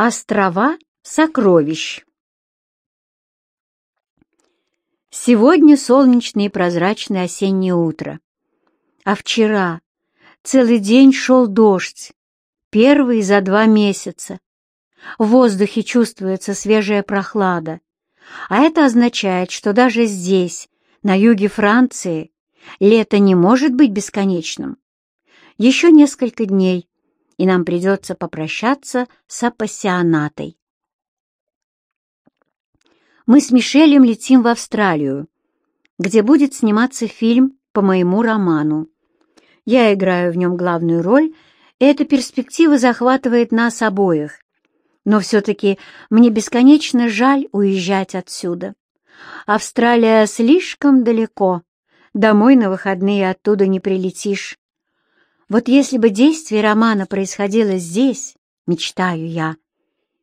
Острова сокровищ. Сегодня солнечное и прозрачное осеннее утро. А вчера целый день шел дождь, первый за два месяца. В воздухе чувствуется свежая прохлада, а это означает, что даже здесь, на юге Франции, лето не может быть бесконечным. Еще несколько дней, и нам придется попрощаться с апассионатой. Мы с Мишелем летим в Австралию, где будет сниматься фильм по моему роману. Я играю в нем главную роль, и эта перспектива захватывает нас обоих. Но все-таки мне бесконечно жаль уезжать отсюда. Австралия слишком далеко. Домой на выходные оттуда не прилетишь. Вот если бы действие романа происходило здесь, мечтаю я,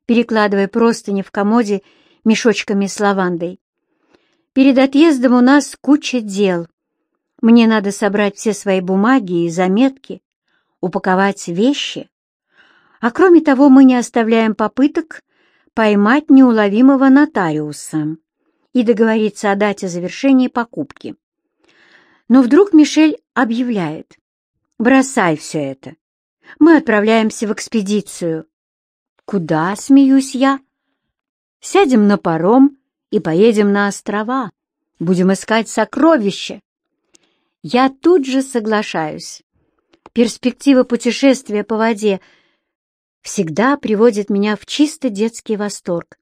перекладывая простыни в комоде мешочками с лавандой. Перед отъездом у нас куча дел. Мне надо собрать все свои бумаги и заметки, упаковать вещи. А кроме того, мы не оставляем попыток поймать неуловимого нотариуса и договориться о дате завершения покупки. Но вдруг Мишель объявляет. Бросай все это. Мы отправляемся в экспедицию. Куда, смеюсь я? Сядем на паром и поедем на острова. Будем искать сокровища. Я тут же соглашаюсь. Перспектива путешествия по воде всегда приводит меня в чисто детский восторг.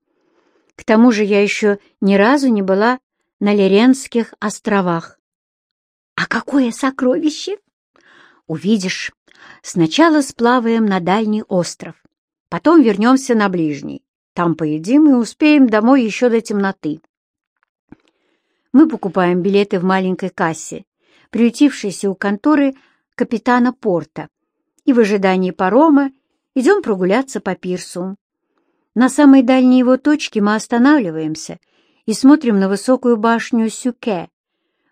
К тому же я еще ни разу не была на Леренских островах. А какое сокровище! Увидишь, сначала сплаваем на дальний остров, потом вернемся на ближний. Там поедим и успеем домой еще до темноты. Мы покупаем билеты в маленькой кассе, приютившейся у конторы капитана порта, и в ожидании парома идем прогуляться по пирсу. На самой дальней его точке мы останавливаемся и смотрим на высокую башню Сюке,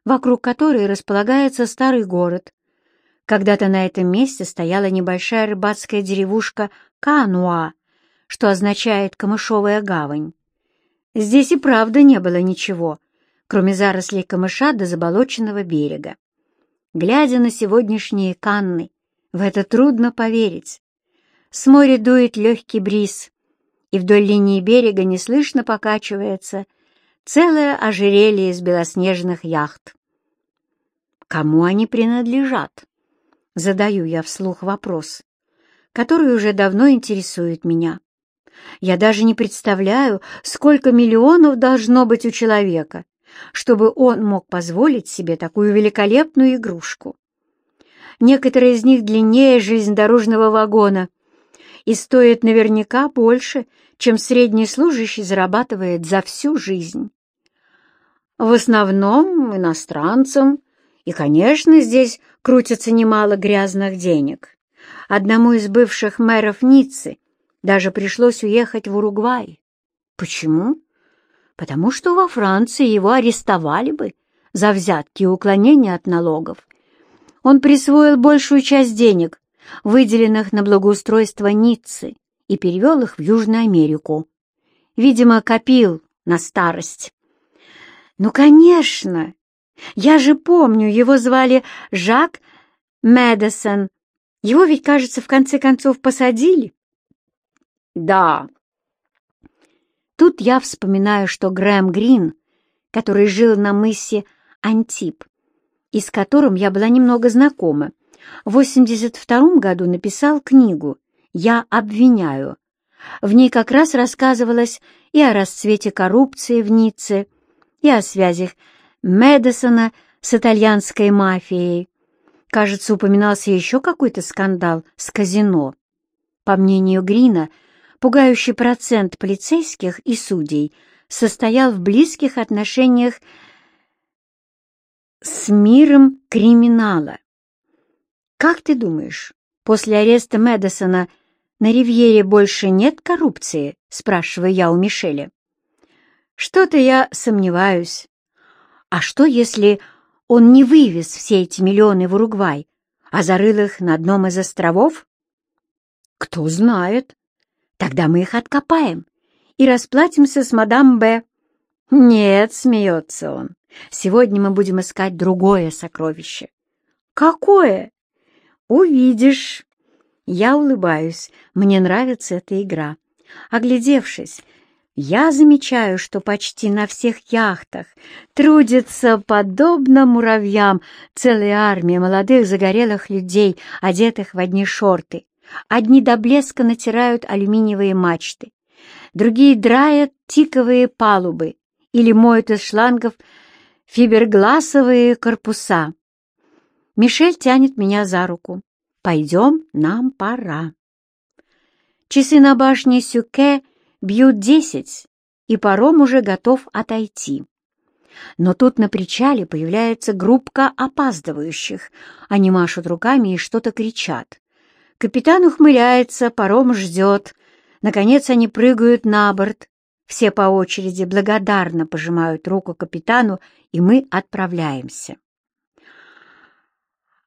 вокруг которой располагается старый город, когда-то на этом месте стояла небольшая рыбацкая деревушка Кануа, что означает «камышовая гавань». Здесь и правда не было ничего, кроме зарослей камыша до заболоченного берега. Глядя на сегодняшние канны, в это трудно поверить. С моря дует легкий бриз, и вдоль линии берега неслышно покачивается целое ожерелье из белоснежных яхт. Кому они принадлежат? Задаю я вслух вопрос, который уже давно интересует меня. Я даже не представляю, сколько миллионов должно быть у человека, чтобы он мог позволить себе такую великолепную игрушку. Некоторые из них длиннее железнодорожного вагона и стоят наверняка больше, чем средний служащий зарабатывает за всю жизнь. В основном иностранцам, и, конечно, здесь крутится немало грязных денег. Одному из бывших мэров Ниццы даже пришлось уехать в Уругвай. Почему? Потому что во Франции его арестовали бы за взятки и уклонение от налогов. Он присвоил большую часть денег, выделенных на благоустройство Ниццы, и перевел их в Южную Америку. Видимо, копил на старость. Ну, конечно, я же помню, его звали Жак Мэдисон. Его ведь, кажется, в конце концов посадили. Да. Тут я вспоминаю, что Грэм Грин, который жил на мысе Антип, и с которым я была немного знакома, в 82 году написал книгу «Я обвиняю». В ней как раз рассказывалось и о расцвете коррупции в Ницце, и о связях Мэдисона с итальянской мафией. Кажется, упоминался еще какой-то скандал с казино. По мнению Грина, пугающий процент полицейских и судей состоял в близких отношениях с миром криминала. Как ты думаешь, после ареста Мэдисона на Ривьере больше нет коррупции? Спрашиваю я у Мишеля. Что-то я сомневаюсь. А что, если он не вывез все эти миллионы в Уругвай, а зарыл их на одном из островов? Кто знает. Тогда мы их откопаем и расплатимся с мадам Б. Нет, смеется он, сегодня мы будем искать другое сокровище. Какое? Увидишь. Я улыбаюсь, мне нравится эта игра. Оглядевшись, я замечаю, что почти на всех яхтах трудится, подобно муравьям, целая армия молодых загорелых людей, одетых в одни шорты. Одни до блеска натирают алюминиевые мачты, другие драят тиковые палубы или моют из шлангов фибергласовые корпуса. Мишель тянет меня за руку. «Пойдем, нам пора». Часы на башне Сюке бьют десять, и паром уже готов отойти. Но тут на причале появляется группка опаздывающих. Они машут руками и что-то кричат. Капитан ухмыляется, паром ждет. Наконец они прыгают на борт. Все по очереди благодарно пожимают руку капитану, и мы отправляемся.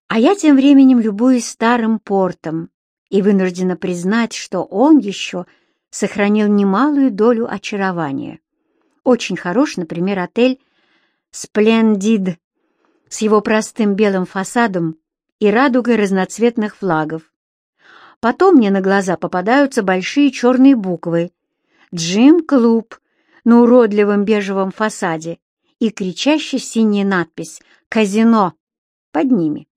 А я тем временем любуюсь старым портом и вынуждена признать, что он еще сохранил немалую долю очарования. Очень хорош, например, отель «Сплендид» с его простым белым фасадом и радугой разноцветных флагов. Потом мне на глаза попадаются большие черные буквы «Джим-клуб» на уродливом бежевом фасаде и кричащая синяя надпись «Казино» под ними.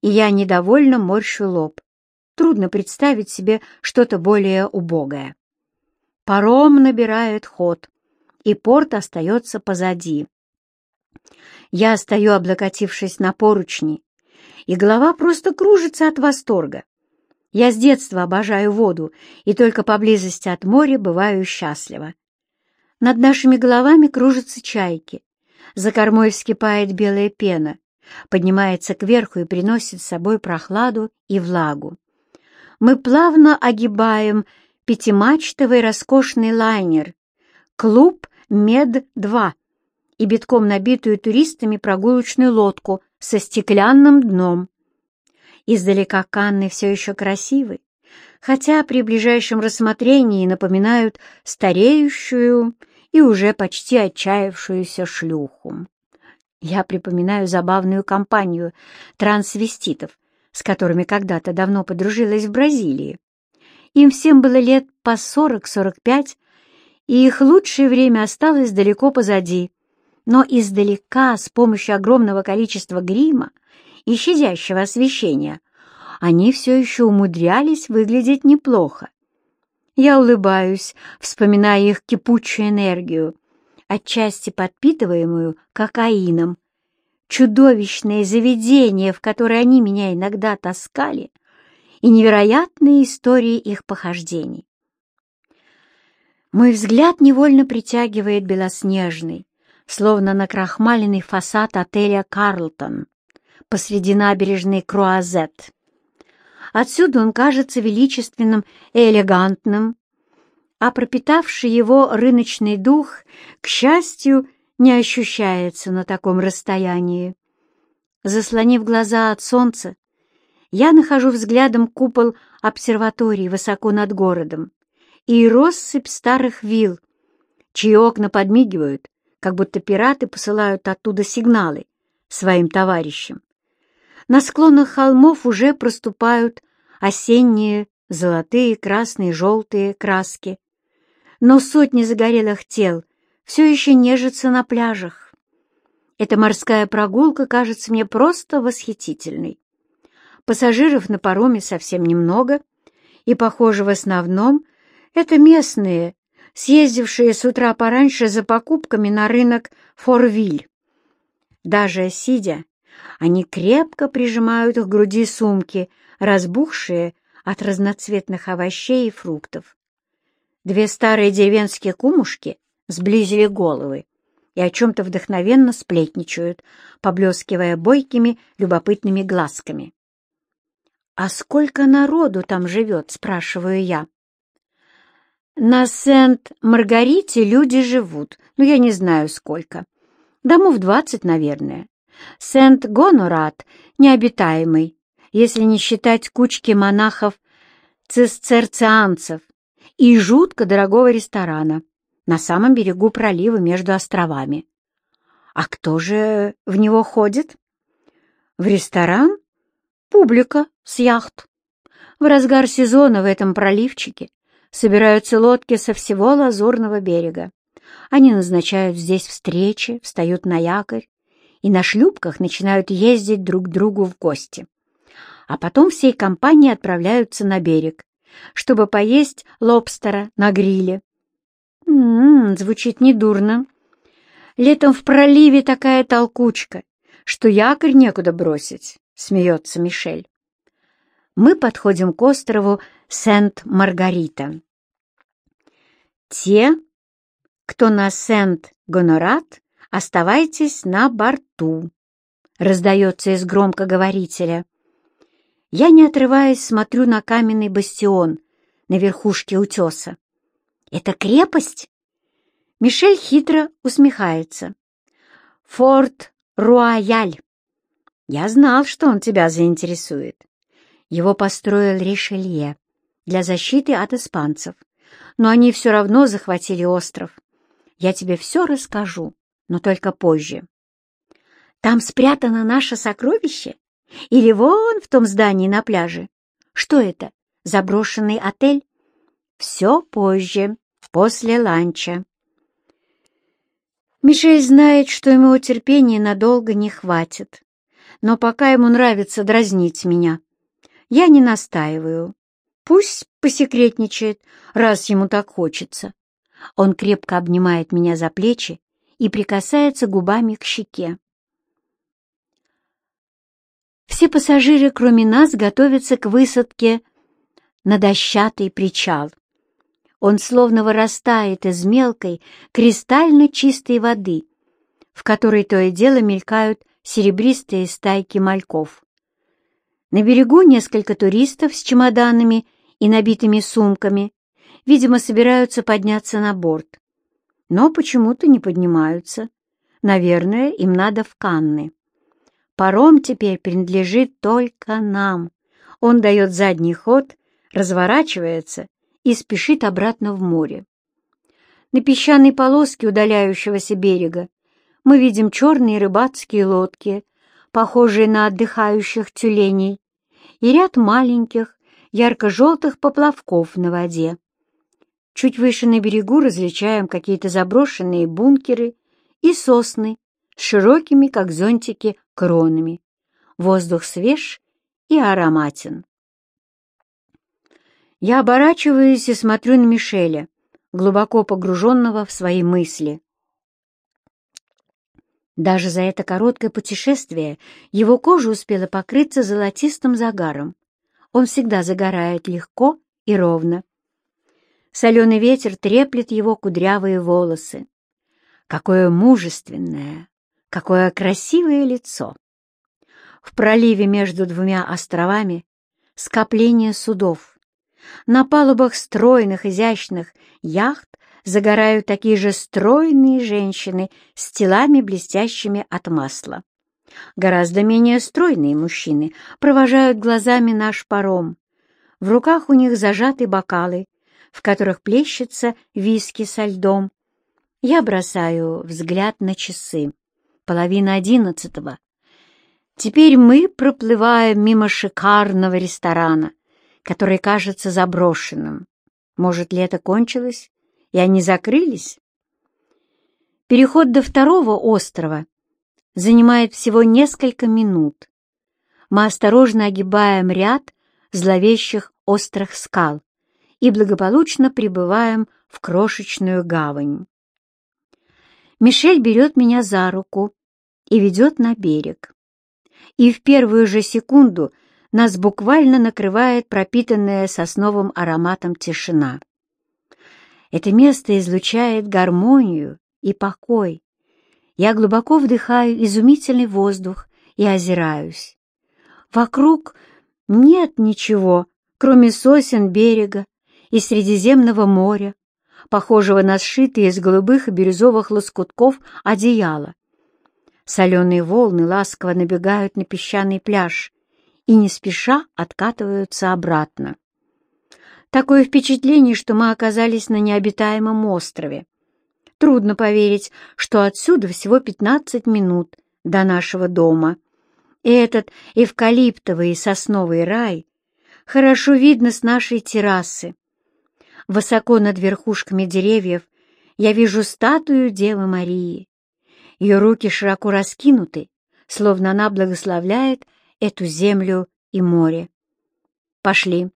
И я недовольно морщу лоб. Трудно представить себе что-то более убогое. Паром набирает ход, и порт остается позади. Я стою, облокотившись на поручни, и голова просто кружится от восторга. Я с детства обожаю воду, и только поблизости от моря бываю счастлива. Над нашими головами кружатся чайки. За кормой вскипает белая пена, поднимается кверху и приносит с собой прохладу и влагу. Мы плавно огибаем пятимачтовый роскошный лайнер «Клуб Мед-2» и битком набитую туристами прогулочную лодку со стеклянным дном. Издалека Канны все еще красивы, хотя при ближайшем рассмотрении напоминают стареющую и уже почти отчаявшуюся шлюху. Я припоминаю забавную компанию трансвеститов, с которыми когда-то давно подружилась в Бразилии. Им всем было лет по сорок-сорок пять, и их лучшее время осталось далеко позади. Но издалека, с помощью огромного количества грима, и щадящего освещения, они все еще умудрялись выглядеть неплохо. Я улыбаюсь, вспоминая их кипучую энергию, отчасти подпитываемую кокаином. Чудовищное заведение, в которое они меня иногда таскали, и невероятные истории их похождений. Мой взгляд невольно притягивает белоснежный, словно накрахмаленный фасад отеля «Карлтон», посреди набережной Круазет. Отсюда он кажется величественным и элегантным, а пропитавший его рыночный дух, к счастью, не ощущается на таком расстоянии. Заслонив глаза от солнца, я нахожу взглядом купол обсерватории высоко над городом и россыпь старых вилл, чьи окна подмигивают, как будто пираты посылают оттуда сигналы своим товарищам. На склонах холмов уже проступают осенние золотые, красные, желтые краски. Но сотни загорелых тел все еще нежатся на пляжах. Эта морская прогулка кажется мне просто восхитительной. Пассажиров на пароме совсем немного, и, похоже, в основном это местные, съездившие с утра пораньше за покупками на рынок Форвиль. Даже сидя, они крепко прижимают к груди сумки, разбухшие от разноцветных овощей и фруктов. Две старые деревенские кумушки сблизили головы и о чем-то вдохновенно сплетничают, поблескивая бойкими любопытными глазками. «А сколько народу там живет?» — спрашиваю я. «На Сент-Маргарите люди живут, но я не знаю сколько. Домов двадцать, наверное. Сент-Гонорат необитаемый, если не считать кучки монахов-цисцерцианцев и жутко дорогого ресторана на самом берегу пролива между островами. А кто же в него ходит? В ресторан? Публика с яхт. В разгар сезона в этом проливчике собираются лодки со всего Лазурного берега. Они назначают здесь встречи, встают на якорь и на шлюпках начинают ездить друг к другу в гости. А потом всей компанией отправляются на берег, чтобы поесть лобстера на гриле. М-м, звучит недурно. Летом в проливе такая толкучка, что якорь некуда бросить, смеется Мишель. Мы подходим к острову Сент-Маргарита. Те, кто на Сент-Гонорат, оставайтесь на борту, раздается из громкоговорителя. Я, не отрываясь, смотрю на каменный бастион на верхушке утеса. Это крепость? Мишель хитро усмехается. Форт Руаяль. Я знал, что он тебя заинтересует. Его построил Ришелье для защиты от испанцев, но они все равно захватили остров. Я тебе все расскажу, но только позже. Там спрятано наше сокровище? Или вон в том здании на пляже? Что это, заброшенный отель? Все позже, после ланча. Мишель знает, что ему терпения надолго не хватит, но пока ему нравится дразнить меня, я не настаиваю. Пусть посекретничает, раз ему так хочется. Он крепко обнимает меня за плечи и прикасается губами к щеке. Все пассажиры, кроме нас, готовятся к высадке на дощатый причал. Он словно вырастает из мелкой, кристально чистой воды, в которой то и дело мелькают серебристые стайки мальков. На берегу несколько туристов с чемоданами и набитыми сумками, видимо, собираются подняться на борт. Но почему-то не поднимаются. Наверное, им надо в Канны. Паром теперь принадлежит только нам. Он дает задний ход, разворачивается и спешит обратно в море. На песчаной полоске удаляющегося берега мы видим черные рыбацкие лодки, похожие на отдыхающих тюленей, и ряд маленьких, ярко-желтых поплавков на воде. Чуть выше на берегу различаем какие-то заброшенные бункеры и сосны с широкими, как зонтики, кронами. Воздух свеж и ароматен. Я оборачиваюсь и смотрю на Мишеля, глубоко погруженного в свои мысли. Даже за это короткое путешествие его кожа успела покрыться золотистым загаром. Он всегда загорает легко и ровно. Соленый ветер треплет его кудрявые волосы. Какое мужественное, какое красивое лицо! В проливе между двумя островами скопление судов. На палубах стройных, изящных яхт загорают такие же стройные женщины с телами, блестящими от масла. Гораздо менее стройные мужчины провожают глазами наш паром. В руках у них зажаты бокалы, в которых плещется виски со льдом. Я бросаю взгляд на часы. Половина одиннадцатого. Теперь мы проплываем мимо шикарного ресторана, который кажется заброшенным. Может, лето кончилось? И они закрылись. Переход до второго острова занимает всего несколько минут. Мы осторожно огибаем ряд зловещих острых скал и благополучно прибываем в крошечную гавань. Мишель берет меня за руку и ведет на берег. И в первую же секунду нас буквально накрывает пропитанная сосновым ароматом тишина. Это место излучает гармонию и покой. Я глубоко вдыхаю изумительный воздух и озираюсь. Вокруг нет ничего, кроме сосен берега и Средиземного моря, похожего на сшитые из голубых и бирюзовых лоскутков одеяло. Соленые волны ласково набегают на песчаный пляж и не спеша откатываются обратно. Такое впечатление, что мы оказались на необитаемом острове. Трудно поверить, что отсюда всего 15 минут до нашего дома. И этот эвкалиптовый и сосновый рай хорошо видно с нашей террасы. Высоко над верхушками деревьев я вижу статую Девы Марии. Ее руки широко раскинуты, словно она благословляет эту землю и море. Пошли.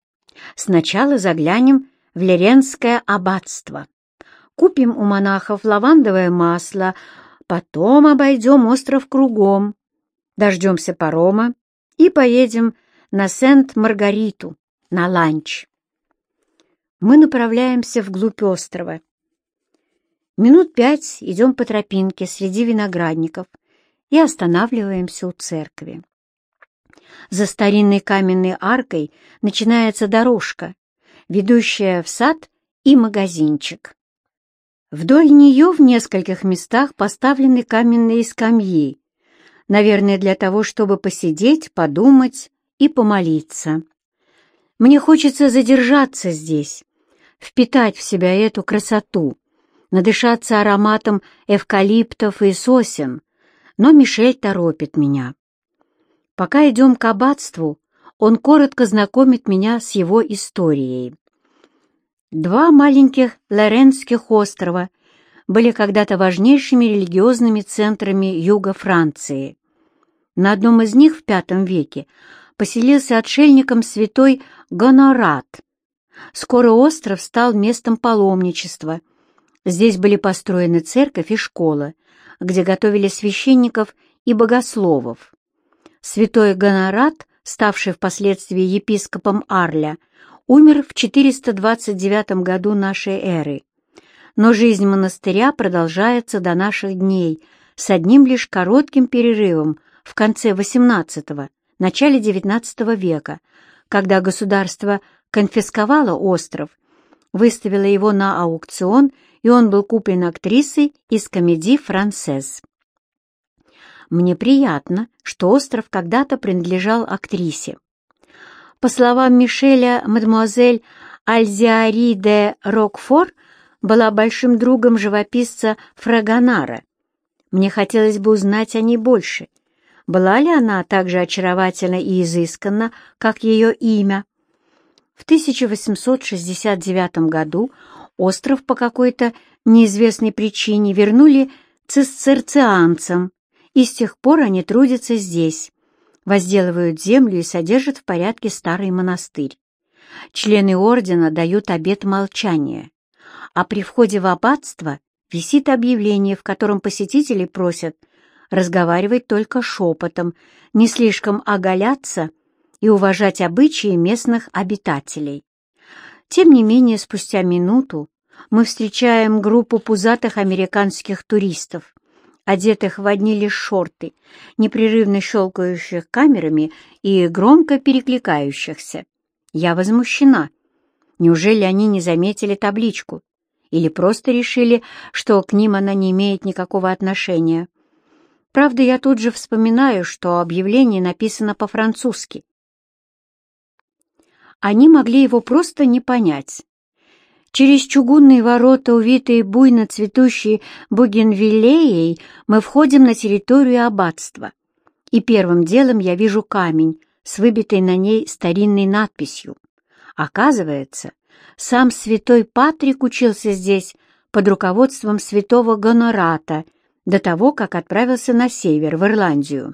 Сначала заглянем в Леренское аббатство. Купим у монахов лавандовое масло, потом обойдем остров кругом, дождемся парома и поедем на Сент-Маргариту, на ланч. Мы направляемся вглубь острова. Минут пять идем по тропинке среди виноградников и останавливаемся у церкви. За старинной каменной аркой начинается дорожка, ведущая в сад и магазинчик. Вдоль нее в нескольких местах поставлены каменные скамьи, наверное, для того, чтобы посидеть, подумать и помолиться. Мне хочется задержаться здесь, впитать в себя эту красоту, надышаться ароматом эвкалиптов и сосен, но Мишель торопит меня. Пока идем к аббатству, он коротко знакомит меня с его историей. Два маленьких Лоренских острова были когда-то важнейшими религиозными центрами юга Франции. На одном из них в V веке поселился отшельником святой Гонорат. Скоро остров стал местом паломничества. Здесь были построены церковь и школа, где готовили священников и богословов. Святой Гонорат, ставший впоследствии епископом Арля, умер в 429 году нашей эры. Но жизнь монастыря продолжается до наших дней с одним лишь коротким перерывом в конце XVIII – начале XIX века, когда государство конфисковало остров, выставило его на аукцион, и он был куплен актрисой из комедии «Францез». Мне приятно, что остров когда-то принадлежал актрисе. По словам Мишеля, мадемуазель Альзиари де Рокфор была большим другом живописца Фрагонара. Мне хотелось бы узнать о ней больше. Была ли она так же очаровательна и изысканна, как ее имя? В 1869 году остров по какой-то неизвестной причине вернули цистерцианцам, и с тех пор они трудятся здесь, возделывают землю и содержат в порядке старый монастырь. Члены ордена дают обет молчания, а при входе в аббатство висит объявление, в котором посетители просят разговаривать только шепотом, не слишком оголяться и уважать обычаи местных обитателей. Тем не менее, спустя минуту мы встречаем группу пузатых американских туристов, одетых в одни лишь шорты, непрерывно щелкающих камерами и громко перекликающихся. Я возмущена. Неужели они не заметили табличку? Или просто решили, что к ним она не имеет никакого отношения? Правда, я тут же вспоминаю, что объявление написано по-французски. Они могли его просто не понять. Через чугунные ворота, увитые буйно цветущей бугенвиллеей, мы входим на территорию аббатства. И первым делом я вижу камень с выбитой на ней старинной надписью. Оказывается, сам святой Патрик учился здесь под руководством святого Гонората до того, как отправился на север, в Ирландию.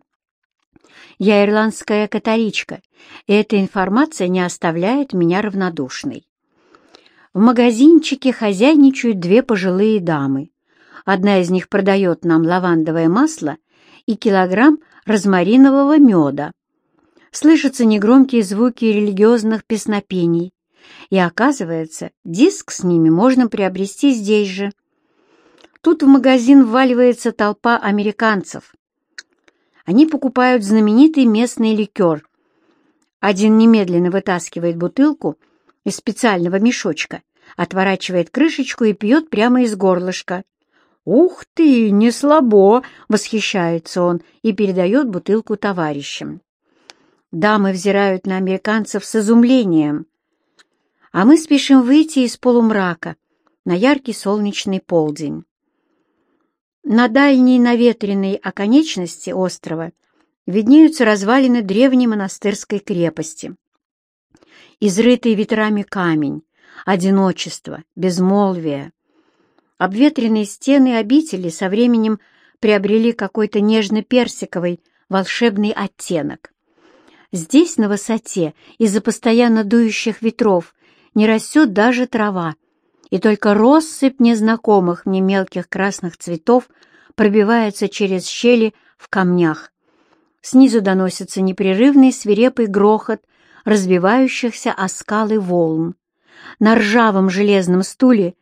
Я ирландская католичка, и эта информация не оставляет меня равнодушной. В магазинчике хозяйничают две пожилые дамы. Одна из них продает нам лавандовое масло и килограмм розмаринового меда. Слышатся негромкие звуки религиозных песнопений, и оказывается, диск с ними можно приобрести здесь же. Тут в магазин вваливается толпа американцев. Они покупают знаменитый местный ликер. Один немедленно вытаскивает бутылку — из специального мешочка, отворачивает крышечку и пьет прямо из горлышка. «Ух ты, не слабо!» — восхищается он и передает бутылку товарищам. Дамы взирают на американцев с изумлением. а мы спешим выйти из полумрака на яркий солнечный полдень. На дальней наветренной оконечности острова виднеются развалины древней монастырской крепости. Изрытый ветрами камень, одиночество, безмолвие. Обветренные стены обители со временем приобрели какой-то нежно-персиковый волшебный оттенок. Здесь, на высоте, из-за постоянно дующих ветров, не растет даже трава, и только россыпь незнакомых мне мелких красных цветов пробивается через щели в камнях. Снизу доносится непрерывный свирепый грохот разбивающихся о скалы волн. На ржавом железном стуле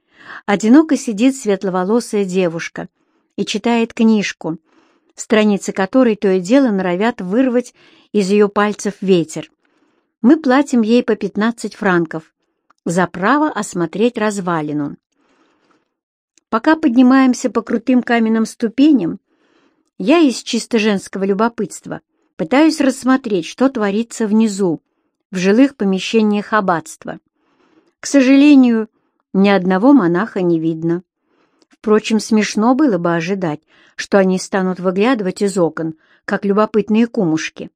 одиноко сидит светловолосая девушка и читает книжку, страницы которой то и дело норовят вырвать из ее пальцев ветер. Мы платим ей по 15 франков, за право осмотреть развалину. Пока поднимаемся по крутым каменным ступеням, я из чисто женского любопытства пытаюсь рассмотреть, что творится внизу, в жилых помещениях аббатства. К сожалению, ни одного монаха не видно. Впрочем, смешно было бы ожидать, что они станут выглядывать из окон, как любопытные кумушки.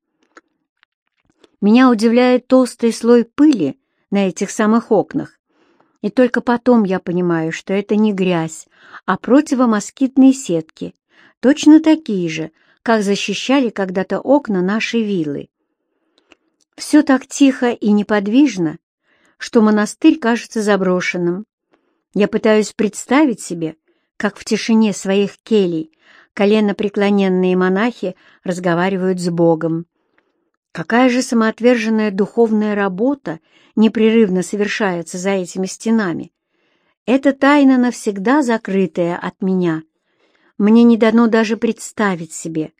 Меня удивляет толстый слой пыли, на этих самых окнах. И только потом я понимаю, что это не грязь, а противомоскитные сетки, точно такие же, как защищали когда-то окна нашей виллы. Все так тихо и неподвижно, что монастырь кажется заброшенным. Я пытаюсь представить себе, как в тишине своих келей колено преклоненные монахи разговаривают с Богом. Какая же самоотверженная духовная работа непрерывно совершается за этими стенами? Это тайна навсегда закрытая от меня. Мне не дано даже представить себе,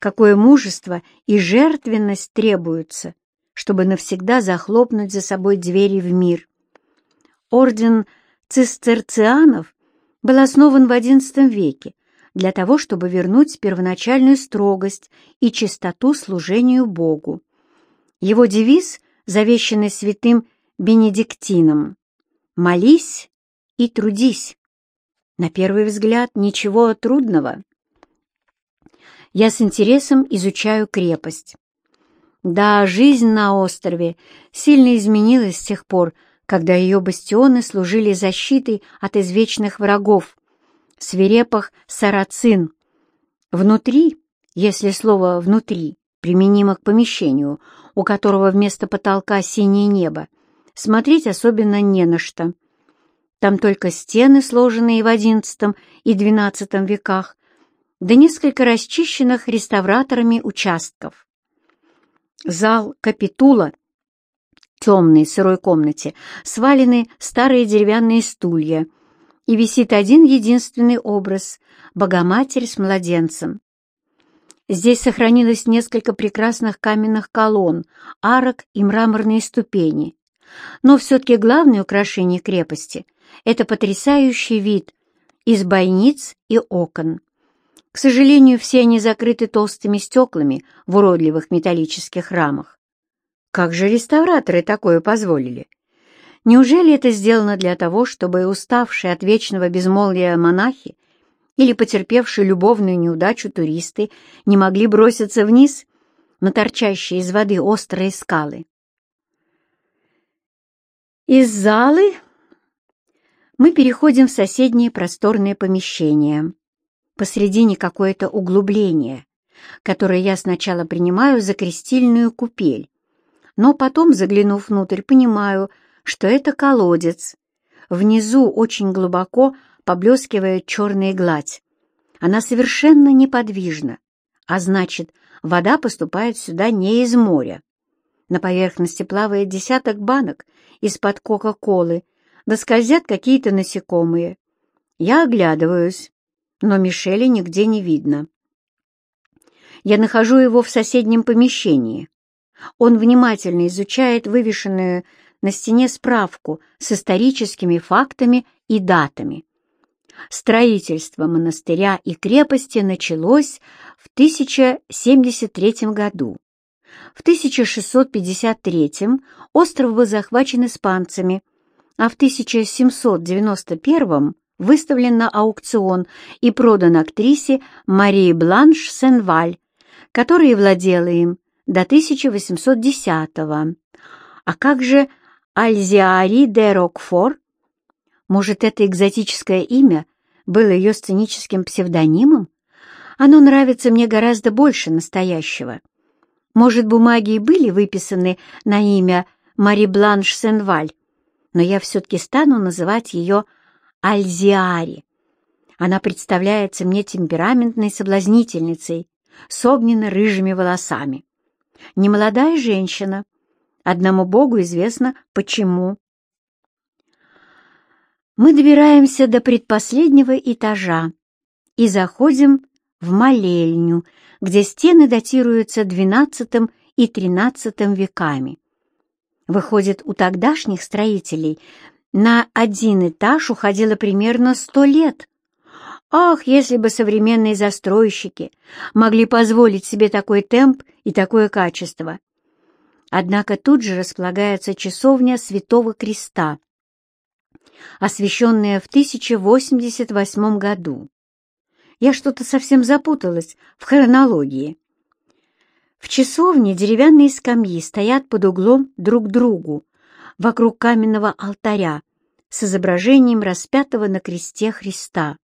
какое мужество и жертвенность требуются, чтобы навсегда захлопнуть за собой двери в мир. Орден цистерцианов был основан в XI веке для того, чтобы вернуть первоначальную строгость и чистоту служению Богу. Его девиз, завещанный святым Бенедиктином «Молись и трудись». На первый взгляд ничего трудного. Я с интересом изучаю крепость. Да, жизнь на острове сильно изменилась с тех пор, когда ее бастионы служили защитой от извечных врагов, свирепых сарацин. Внутри, если слово «внутри» применимо к помещению, у которого вместо потолка синее небо, смотреть особенно не на что. Там только стены, сложенные в XI и XII веках, да несколько расчищенных реставраторами участков. Зал капитула темной сырой комнате свалены старые деревянные стулья, и висит один единственный образ — Богоматерь с младенцем. Здесь сохранилось несколько прекрасных каменных колонн, арок и мраморные ступени. Но все-таки главное украшение крепости — это потрясающий вид из бойниц и окон. К сожалению, все они закрыты толстыми стеклами в уродливых металлических рамах. Как же реставраторы такое позволили? Неужели это сделано для того, чтобы уставшие от вечного безмолвия монахи или потерпевшие любовную неудачу туристы не могли броситься вниз на торчащие из воды острые скалы? Из залы мы переходим в соседнее просторное помещение. Посредине какое-то углубление, которое я сначала принимаю за крестильную купель, но потом, заглянув внутрь, понимаю, что это колодец. Внизу очень глубоко поблескивает черная гладь. Она совершенно неподвижна, а значит, вода поступает сюда не из моря. На поверхности плавает десяток банок из-под Кока-Колы, да скользят какие-то насекомые. Я оглядываюсь, но Мишеля нигде не видно. Я нахожу его в соседнем помещении. Он внимательно изучает вывешенную на стене справку с историческими фактами и датами. Строительство монастыря и крепости началось в 1073 году. В 1653 остров был захвачен испанцами, а в 1791 выставлен на аукцион и продан актрисе Марии Бланш Сенваль, которая владела им до 1810 -го. А как же Альзиари де Рокфор? Может, это экзотическое имя было ее сценическим псевдонимом? Оно нравится мне гораздо больше настоящего. Может, бумаги и были выписаны на имя Мари Бланш Сенваль, но я все-таки стану называть ее Альзиари. Она представляется мне темпераментной соблазнительницей с огненно-рыжими волосами. Немолодая женщина. Одному Богу известно, почему. Мы добираемся до предпоследнего этажа и заходим в молельню, где стены датируются XII и XIII веками. Выходит, у тогдашних строителей на один этаж уходило примерно сто лет. Ах, если бы современные застройщики могли позволить себе такой темп и такое качество! Однако тут же располагается часовня Святого Креста, освященная в 1088 году. Я что-то совсем запуталась в хронологии. В часовне деревянные скамьи стоят под углом друг к другу, вокруг каменного алтаря с изображением распятого на кресте Христа.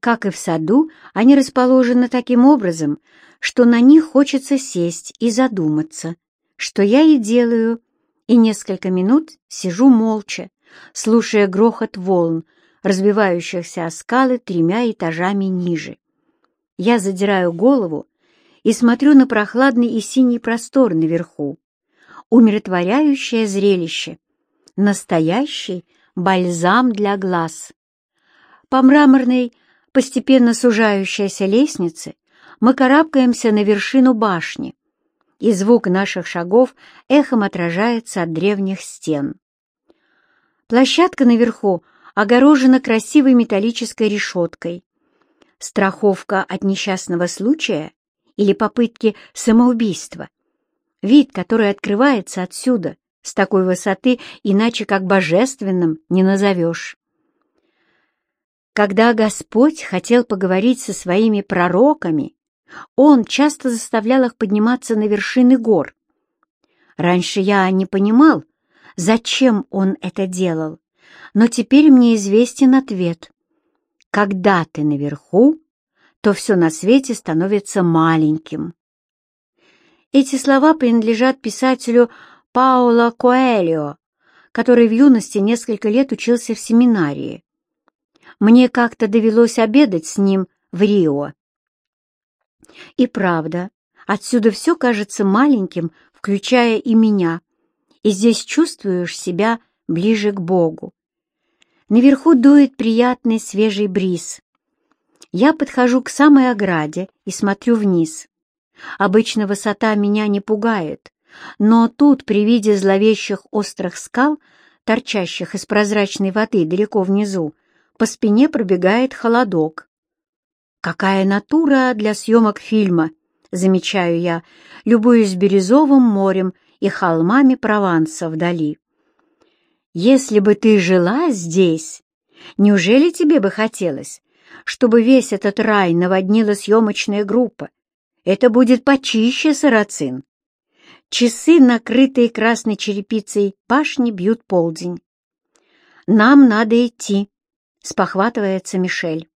Как и в саду, они расположены таким образом, что на них хочется сесть и задуматься, что я и делаю, и несколько минут сижу молча, слушая грохот волн, разбивающихся о скалы тремя этажами ниже. Я задираю голову и смотрю на прохладный и синий простор наверху. Умиротворяющее зрелище. Настоящий бальзам для глаз. По мраморной, постепенно сужающейся лестнице мы карабкаемся на вершину башни, и звук наших шагов эхом отражается от древних стен. Площадка наверху огорожена красивой металлической решеткой. Страховка от несчастного случая или попытки самоубийства. Вид, который открывается отсюда, с такой высоты, иначе как божественным не назовешь. Когда Господь хотел поговорить со своими пророками, Он часто заставлял их подниматься на вершины гор. Раньше я не понимал, зачем Он это делал, но теперь мне известен ответ. Когда ты наверху, то все на свете становится маленьким. Эти слова принадлежат писателю Паоло Коэльо, который в юности несколько лет учился в семинарии. Мне как-то довелось обедать с ним в Рио. И правда, отсюда все кажется маленьким, включая и меня, и здесь чувствуешь себя ближе к Богу. Наверху дует приятный свежий бриз, я подхожу к самой ограде и смотрю вниз. Обычно высота меня не пугает, но тут при виде зловещих острых скал, торчащих из прозрачной воды далеко внизу, по спине пробегает холодок. Какая натура для съемок фильма, замечаю я, любуясь бирюзовым морем и холмами Прованса вдали. Если бы ты жила здесь, неужели тебе бы хотелось, чтобы весь этот рай наводнила съемочная группа. Это будет почище сарацин. Часы, накрытые красной черепицей башни, бьют полдень. «Нам надо идти», — спохватывается Мишель.